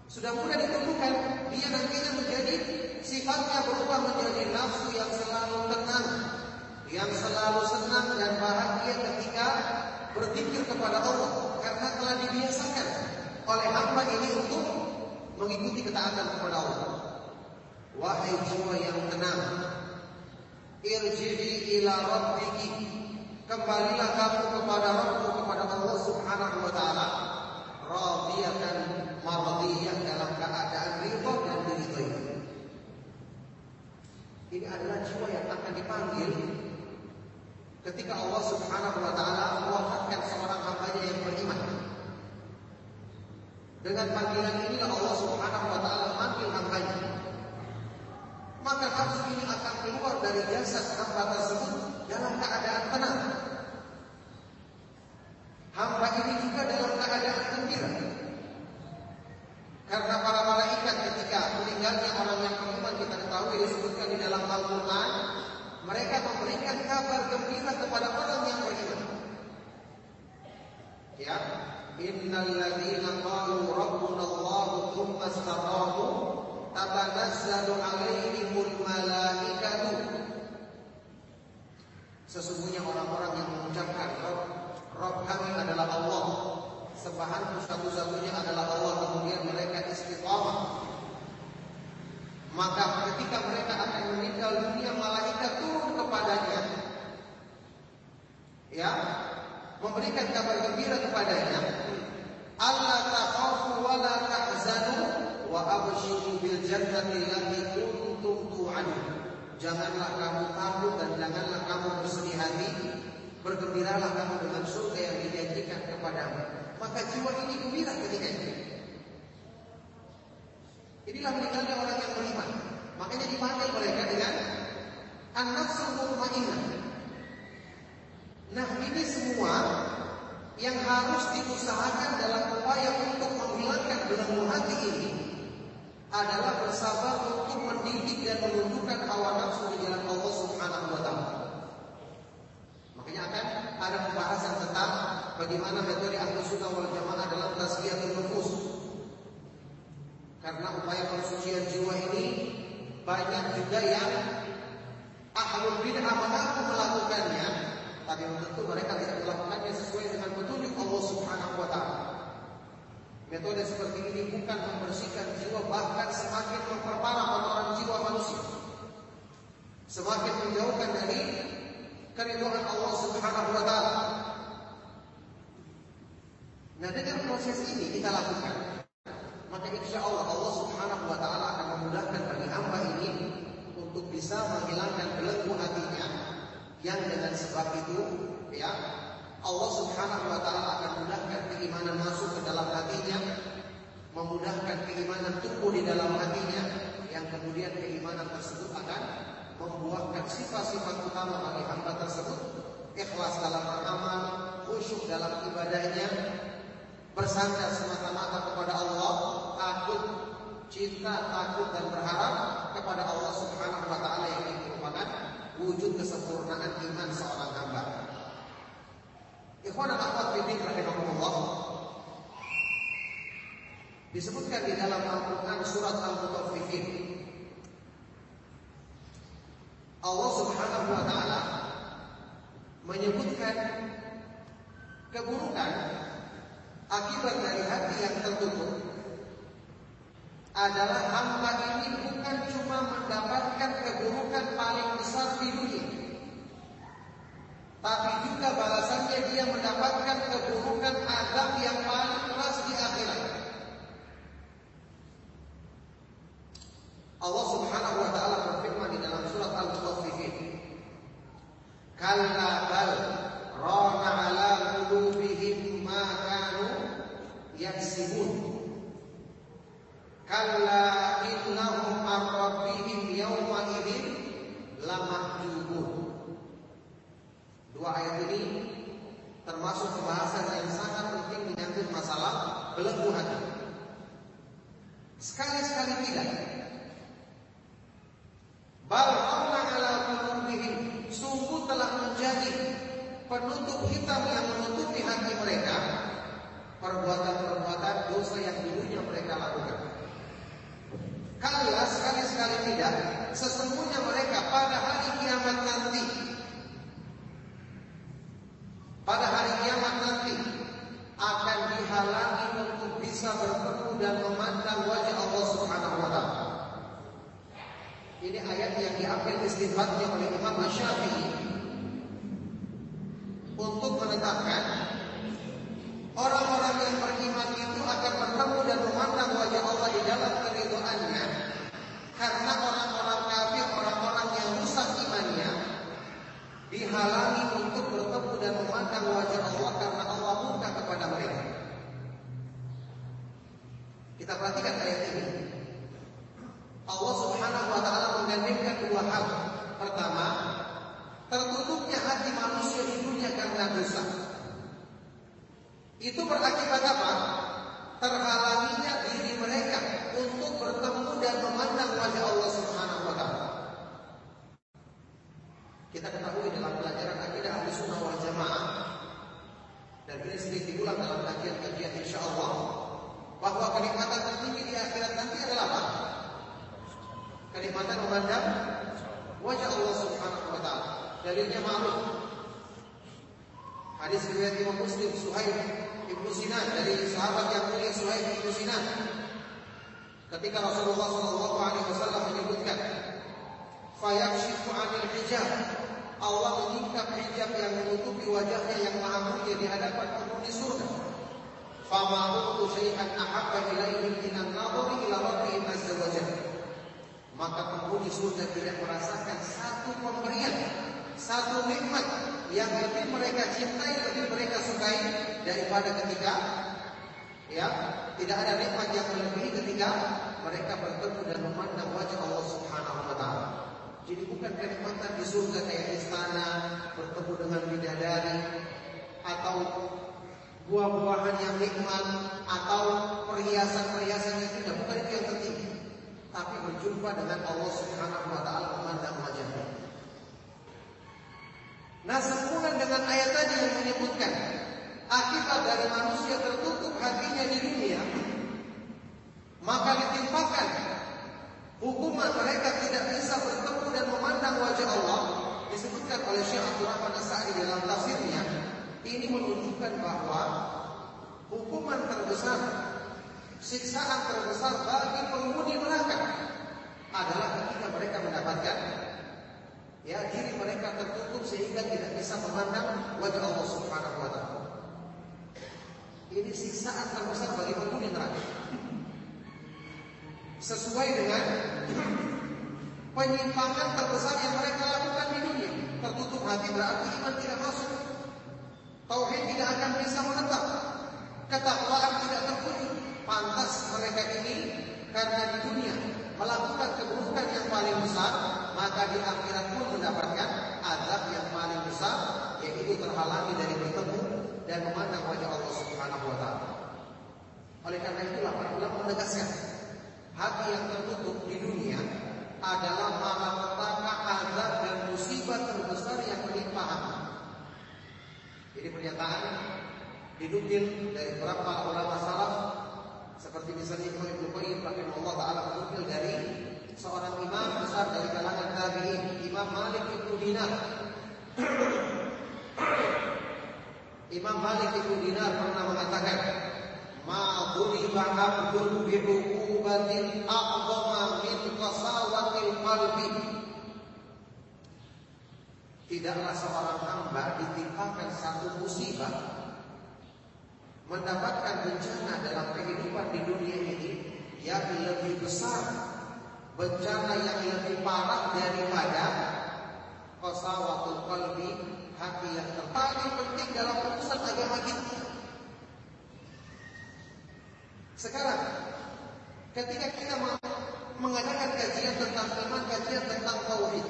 sudah mudah ditentukan, dia nantinya menjadi sifatnya berubah menjadi nafsu yang selalu tenang, yang selalu senang dan bahagia ketika berzikir kepada Allah. Karena telah dibiasakan oleh hamba ini untuk mengikuti ketaatan kepada Allah. Wahai jiwa yang tenang, irji'i ila rabbiki. Kembalilah kamu kepada Rabbmu kepada Allah Subhanahu wa taala. Radiyatan mardiyah dalam keadaan ridho dan diridhoi. Ini adalah jiwa yang akan dipanggil ketika Allah Subhanahu wa taala mewafatkan seorang hambanya yang beriman. Dengan panggilan inilah Allah Subhanahu wa taala memanggil hambanya. Maka nafsu ini akan keluar dari jasad hamba tersebut dalam keadaan tenang. Hamba ini juga dalam keadaan. Karena para malaikat ketika meninggalnya orang yang beriman kita ketahui disebutkan di dalam Al-Quran, mereka memberikan kabar gembira kepada orang yang beriman. Ya, innal ladzina qalu rabbuna Allah tsumma istaqamu tatanazzalu alaihimul malaikatu Sesungguhnya orang-orang yang mengucapkan Rabb, Rabb kami adalah Allah Sembahanku satu-satunya adalah Allah Kemudian mereka istiqamah Maka ketika mereka akan meninggal dunia Malaikat turun kepadanya. Ya Memberikan kabar gembira kepadanya. Allah takhafu wa la tahzanu Wa abshiru bil jannati allati kuntum tu'adun Janganlah kamu takut dan janganlah kamu bersedih hati. Bergembiralah kamu dengan surga yang dijanjikan kepadamu Maka jiwa ini gembira ketika itu Inilah meninggalnya orang yang beriman. Makanya dipanggil mereka dengan An-nafsul mutmainnah. Nah ini semua yang harus diusahakan dalam upaya untuk menghilangkan belenggu hati ini adalah bersabar untuk mendidik dan menunjukkan hawa nafsu di jalan Allah Subhanahu wa taala. Makanya akan ada pembahasan tentang bagaimana metode ahlu sunnah wal jamaah dalam tazkiyatul nufus. Karena upaya pensucian jiwa ini banyak juga yang ahlul bid'ah mengaku melakukannya, tapi tentu mereka tidak melakukannya sesuai dengan petunjuk Allah Subhanahu wa taala. Metode seperti ini bukan membersihkan jiwa bahkan semakin memperparah kotoran jiwa manusia. Semakin menjauhkan dari keridhaan Allah Subhanahu wa taala. Nah, dengan proses ini kita lakukan, maka insya Allah Allah Subhanahu wa taala akan memudahkan bagi hamba ini untuk bisa menghilangkan belenggu hatinya. Yang dengan sebab itu ya Allah Subhanahu wa taala akan mudahkan keimanan masuk ke dalam hatinya, memudahkan keimanan tumbuh di dalam hatinya. Yang kemudian keimanan tersebut akan membuahkan sifat-sifat utama bagi hamba tersebut. Ikhlas dalam beramal, khusyuk dalam ibadahnya, bersandar semata-mata kepada Allah, takut, cinta, takut dan berharap kepada Allah Subhanahu wa taala yang merupakan wujud kesempurnaan iman seorang hamba. Ikhwan dan akhwat fiddin rahimahumullah disebutkan di dalam Al-Qur'an surat Al-Mutaffifin Allah Subhanahu wa taala menyebutkan keburukan akibat dari hati yang tertutup adalah hamba ini bukan cuma mendapatkan keburukan paling besar di dunia. Tapi juga balasannya dia mendapatkan keburukan adab yang paling keras di akhirat. Allah Subhanahu wa taala berfirman di dalam surat Al-Mutaffifin. Kalla bal rana ala qulubihim yaksibun. Kalla innahum an rabbihim yawma idzin lamahjubun. Dua ayat ini termasuk pembahasan yang sangat penting menyangkut masalah belenggu hati. Sekali-sekali tidak. Bal ala qulubihim sungguh telah menjadi penutup hitam yang menutupi hati mereka perbuatan-perbuatan dosa yang dulunya mereka lakukan. Kalla sekali-sekali tidak Sesungguhnya mereka pada hari kiamat nanti Pada hari kiamat nanti Akan dihalangi untuk bisa bertemu dan memandang wajah Allah subhanahu wa ta'ala Ini ayat yang diambil istifatnya oleh Imam Syafi'i Untuk menetapkan Orang-orang yang beriman itu akan bertemu dan memandang wajah Allah di dalam keriduannya karena orang-orang kafir, orang-orang yang rusak imannya dihalangi untuk bertemu dan memandang wajah Allah karena Allah murka kepada mereka. Kita perhatikan ayat ini. Allah Subhanahu wa taala menggandengkan dua hal. Pertama, tertutupnya hati manusia di dunia karena dosa. Itu berakibat apa? Terhalanginya diri mereka untuk bertemu dan memandang wajah Allah Subhanahu wa taala. Kita ketahui dalam pelajaran akidah ahli sunnah wal jamaah dan ini sering diulang dalam kajian-kajian insya Allah bahwa kenikmatan tertinggi di akhirat nanti adalah apa? Kenikmatan memandang wajah Allah Subhanahu wa taala. Dalilnya ma'lum. Hadis riwayat Imam Muslim Suhaib Ibnu Sinan dari sahabat yang mulia Suhaib Ibnu Sinan. Ketika Rasulullah Shallallahu Alaihi Wasallam menyebutkan, "Fayakshifu anil hijab." Allah menyingkap hijab yang menutupi wajahnya yang maha mulia di hadapan penghuni surga. Fama utu syai'an ahabba ilaihim minan nadhari ila rabbihim azza wa Maka penghuni surga tidak merasakan satu pemberian, satu nikmat yang lebih mereka cintai, lebih mereka sukai daripada ketika ya tidak ada nikmat yang melebihi ketika mereka bertemu dan memandang wajah Allah Subhanahu wa taala. Jadi bukan kenikmatan di surga kayak istana, bertemu dengan bidadari atau buah-buahan yang nikmat atau perhiasan-perhiasan yang tidak bukan itu yang tertinggi. Tapi berjumpa dengan Allah Subhanahu wa taala memandang wajahnya. Nah, sehubungan dengan ayat tadi yang menyebutkan akibat dari manusia tertutup hatinya di dunia, maka ditimpakan hukuman mereka tidak bisa bertemu dan memandang wajah Allah disebutkan oleh Syekh Abdul Rahman As-Sa'di dalam tafsirnya. Ini menunjukkan bahwa hukuman terbesar siksaan terbesar bagi penghuni neraka adalah ketika mereka mendapatkan ya diri mereka tertutup sehingga tidak bisa memandang wajah Allah Subhanahu wa taala. Ini siksaan terbesar bagi penghuni neraka. Sesuai dengan penyimpangan terbesar yang mereka lakukan di dunia. Tertutup hati berarti iman tidak masuk. Tauhid tidak akan bisa menetap. Ketakwaan tidak terwujud. Pantas mereka ini karena di dunia melakukan keburukan yang paling besar, maka di akhirat pun mendapatkan azab yang paling besar, yaitu terhalangi dari bertemu dan memandang wajah Allah Subhanahu wa taala. Oleh karena itulah para ulama menegaskan hati yang tertutup di dunia adalah malapetaka azab dan musibah terbesar yang menimpa hati. Jadi pernyataan dinukil dari beberapa ulama salaf seperti misalnya Ibnu Qayyim rahimahullah taala menukil dari seorang imam besar dari kalangan tabi'in, Imam Malik Ibnu Dinar. Imam Malik Ibnu Dinar pernah mengatakan, "Ma dhuriba 'abdun bi'uqubatin uqubatin a'dhama min qasawatil qalbi. Tidaklah seorang hamba ditimpakan satu musibah mendapatkan bencana dalam kehidupan di dunia ini yang lebih besar bencana yang lebih parah daripada qasawatul qalbi hati yang terpaling penting dalam urusan agama kita. Sekarang ketika kita mengadakan kajian tentang iman, kajian tentang tauhid.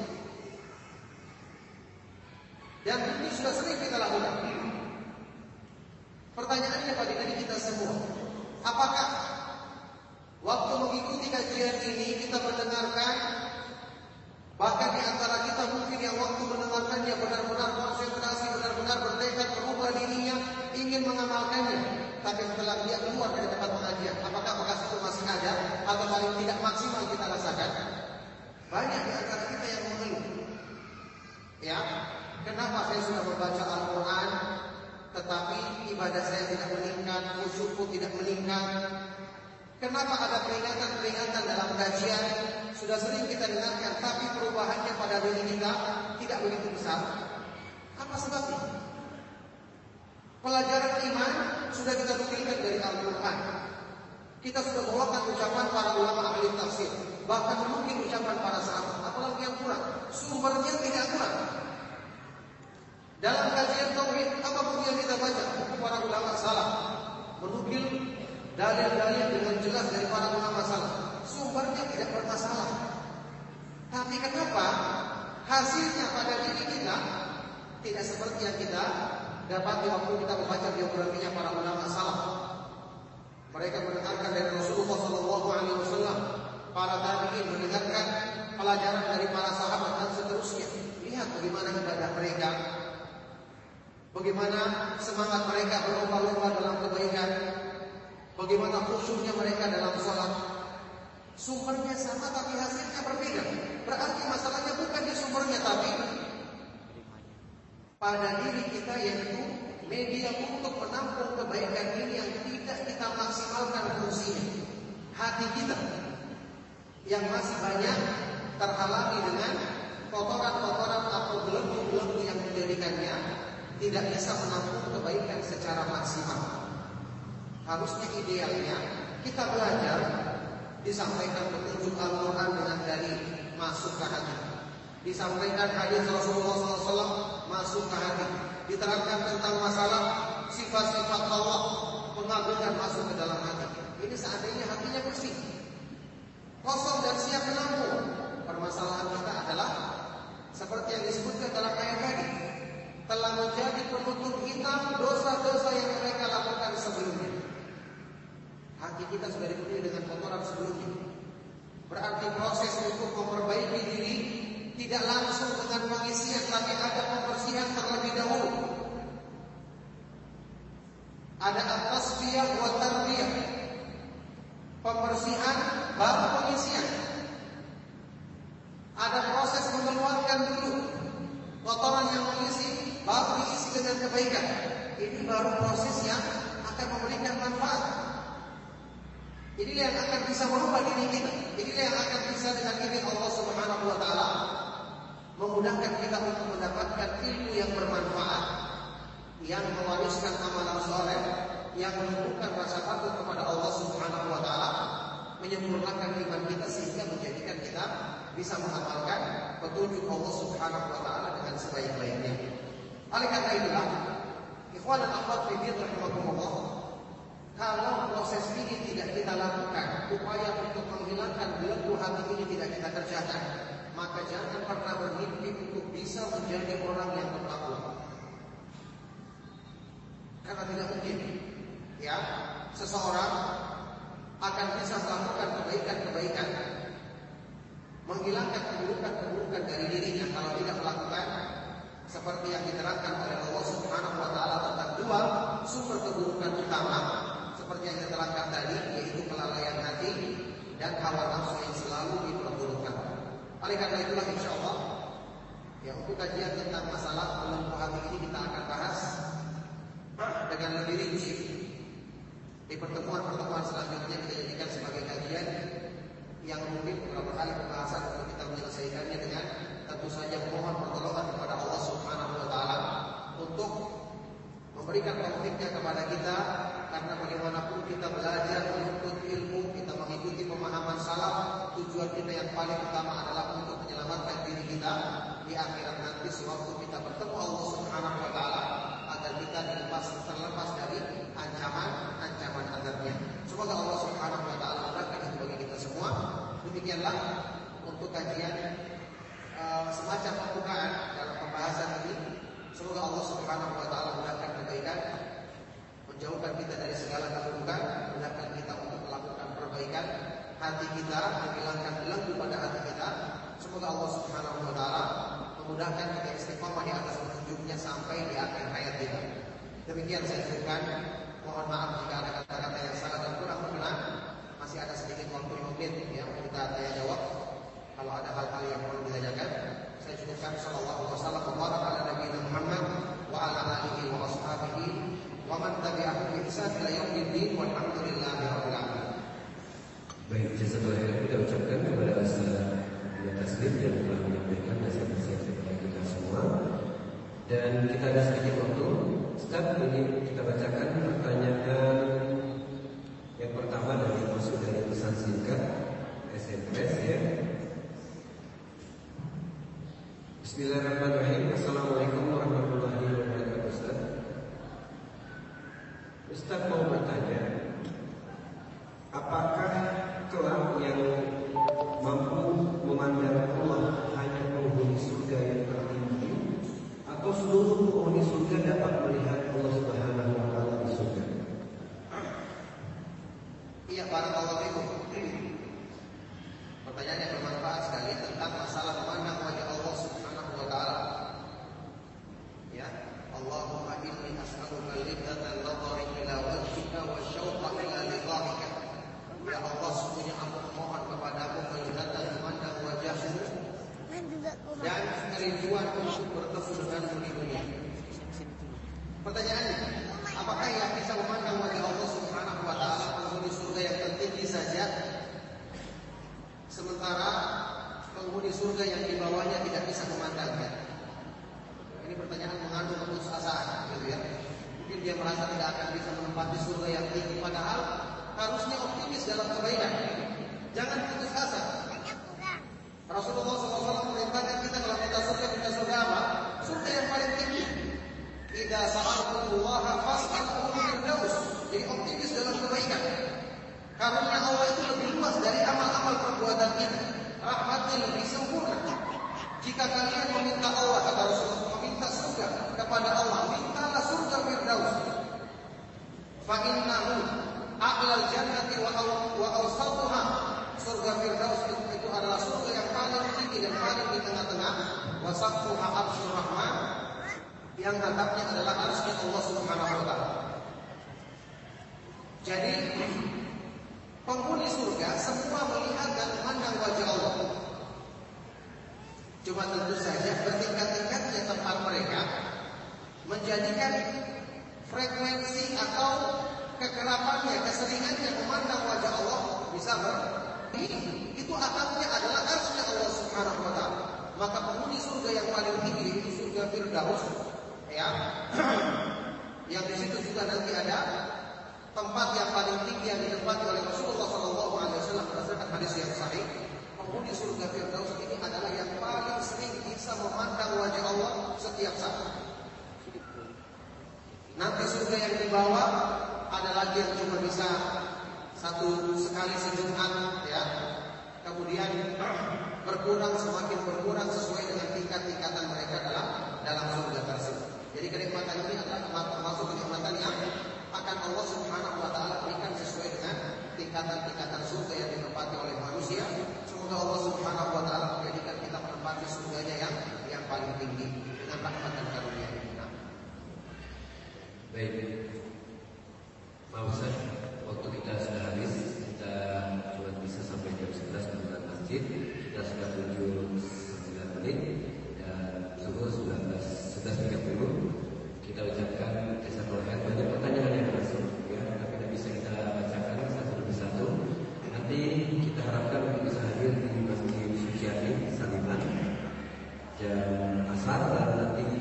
Dan ini sudah sering kita lakukan. Pertanyaannya pada diri kita semua, apakah waktu mengikuti kajian ini kita mendengarkan bahkan di antara kita mungkin yang waktu mendengarkannya benar-benar konsentrasi, benar-benar bertekad berubah dirinya ingin mengamalkannya, tapi setelah dia keluar dari tempat pengajian, apakah bekas itu masih ada atau paling tidak maksimal kita rasakan? Banyak di antara kita yang mengeluh. Ya, kenapa saya sudah membaca Al-Quran, tetapi ibadah saya tidak meningkat, khusyukku tidak meningkat? Kenapa ada peringatan-peringatan dalam kajian? Sudah sering kita dengarkan, tapi perubahannya pada diri kita tidak begitu besar. Apa sebabnya? Pelajaran iman sudah kita nukilkan dari Al-Quran. Kita sudah bawakan ucapan para ulama ahli tafsir. Bahkan mungkin ucapan para sahabat. Apalagi yang kurang. Sumbernya tidak kurang. Dalam kajian tauhid apa pun yang kita baca para ulama salah menukil dalil-dalil dengan jelas dari para ulama salah. Sumbernya tidak bermasalah. Tapi kenapa hasilnya pada diri kita tidak seperti yang kita dapat waktu kita membaca biografinya para ulama salaf. Mereka mendengarkan dari Rasulullah Shallallahu Alaihi Wasallam, para tabiin mendengarkan pelajaran dari para sahabat dan seterusnya. Lihat bagaimana ibadah mereka, bagaimana semangat mereka berlomba-lomba dalam kebaikan, bagaimana khusyuknya mereka dalam sholat. Sumbernya sama tapi hasilnya berbeda. Berarti masalahnya bukan di sumbernya tapi pada diri kita yaitu media untuk menampung kebaikan ini yang tidak kita maksimalkan fungsinya. Hati kita yang masih banyak terhalangi dengan kotoran-kotoran atau belenggu-belenggu yang menjadikannya tidak bisa menampung kebaikan secara maksimal. Harusnya idealnya kita belajar disampaikan petunjuk Al-Quran dengan dari masuk ke hati. Disampaikan hadis Rasulullah SAW masuk ke hati. Diterangkan tentang masalah sifat-sifat Allah pengagungan masuk ke dalam hati. Ini seandainya hatinya bersih, kosong dan siap menampung. Permasalahan kita adalah seperti yang disebutkan dalam ayat tadi, telah menjadi penutup hitam dosa-dosa yang mereka lakukan sebelumnya. Hati kita sudah dipenuhi dengan kotoran sebelumnya. Berarti proses untuk memperbaiki diri tidak langsung dengan pengisian tapi ada pembersihan terlebih dahulu. Ada atas dia buat tarbiyah. Pembersihan baru pengisian. Ada proses mengeluarkan dulu kotoran yang mengisi baru diisi dengan kebaikan. Ini baru proses yang akan memberikan manfaat. Inilah yang akan bisa merubah diri kita. Inilah yang akan bisa dengan izin Allah Subhanahu wa taala memudahkan kita untuk mendapatkan ilmu yang bermanfaat, yang mewariskan amalan soleh, yang menumbuhkan rasa takut kepada Allah Subhanahu wa taala, menyempurnakan iman kita sehingga menjadikan kita bisa mengamalkan petunjuk Allah Subhanahu wa taala dengan sebaik-baiknya. Oleh karena itulah, ikhwan dan akhwat fillah rahimakumullah, kalau proses ini tidak kita lakukan, upaya untuk menghilangkan belenggu hati ini tidak kita kerjakan, maka jangan pernah bermimpi untuk bisa menjadi orang yang bertakwa. Karena tidak mungkin, ya, seseorang akan bisa melakukan kebaikan-kebaikan, menghilangkan keburukan-keburukan dari dirinya kalau tidak melakukan seperti yang diterangkan oleh Allah Subhanahu wa taala tentang dua sumber keburukan utama seperti yang diterangkan tadi yaitu kelalaian hati dan hawa nafsu yang selalu diperburukkan. Oleh karena itulah insya Allah ya untuk kajian tentang masalah belenggu hati ini kita akan bahas dengan lebih rinci di pertemuan-pertemuan selanjutnya kita jadikan sebagai kajian kita karena bagaimanapun kita belajar menuntut ilmu, kita mengikuti pemahaman salaf, tujuan kita yang paling utama adalah untuk menyelamatkan diri kita di akhirat nanti sewaktu kita bertemu Allah Subhanahu wa taala agar kita dilepas terlepas dari ancaman-ancaman azabnya. Semoga Allah Subhanahu wa taala mudahkan itu bagi kita semua. Demikianlah untuk kajian uh, semacam pembukaan dalam pembahasan ini. Semoga Allah Subhanahu wa taala mudahkan kebaikan, menjauhkan kita dari segala keburukan, mudahkan kita untuk melakukan perbaikan hati kita, menghilangkan belenggu pada hati kita. Semoga Allah Subhanahu wa taala memudahkan kita istiqomah di atas petunjuknya sampai di akhir hayat kita. Demikian saya cukupkan. Mohon maaf jika ada kata-kata yang salah dan kurang berkenan. Masih ada sedikit waktu 5 menit yang kita tanya jawab. Kalau ada hal-hal yang perlu ditanyakan, saya cukupkan sallallahu alaihi wasallam wa ala nabiyina Muhammad wa ala alihi wa ashabihi wa man tabi'ahum bi ihsan ila yaumiddin walhamdulillahi rabbil. Baik, jazakallahu khairan kita ucapkan kepada Ustaz Buya Taslim yang telah menyampaikan nasihat-nasihat kepada kita semua. Dan kita ada sedikit waktu. Ustaz, ini kita bacakan pertanyaan yang pertama dari masuk dari pesan singkat SMS ya. Bismillahirrahmanirrahim. Assalamualaikum warahmatullahi wabarakatuh. Ustaz. Ustaz mau bertanya, arsy Allah Subhanahu wa taala. Jadi penghuni surga semua melihat dan memandang wajah Allah. Cuma tentu saja bertingkat-tingkatnya tempat mereka menjadikan frekuensi atau kekerapannya, keseringannya memandang wajah Allah bisa ber itu atapnya adalah arsy Allah Subhanahu wa taala. Maka penghuni surga yang paling tinggi itu surga Firdaus ya. yang di situ juga nanti ada tempat yang paling tinggi yang ditempati oleh Rasulullah Shallallahu Alaihi Wasallam berdasarkan hadis yang sahih. Penghuni surga Firdaus ini adalah yang paling sering bisa memandang wajah Allah setiap saat. Nanti surga yang di bawah ada lagi yang cuma bisa satu sekali sejumat ya. Kemudian berkurang semakin berkurang sesuai dengan tingkat-tingkatan mereka dalam dalam surga tersebut. Jadi kenikmatan ini adalah termasuk kenikmatan yang akan Allah Subhanahu wa taala berikan sesuai dengan tingkatan-tingkatan surga yang ditempati oleh manusia. Semoga Allah Subhanahu wa taala menjadikan kita menempati surganya yang yang paling tinggi dengan rahmat dan karunia Nah. Baik. Maaf Ustaz, waktu kita sudah habis.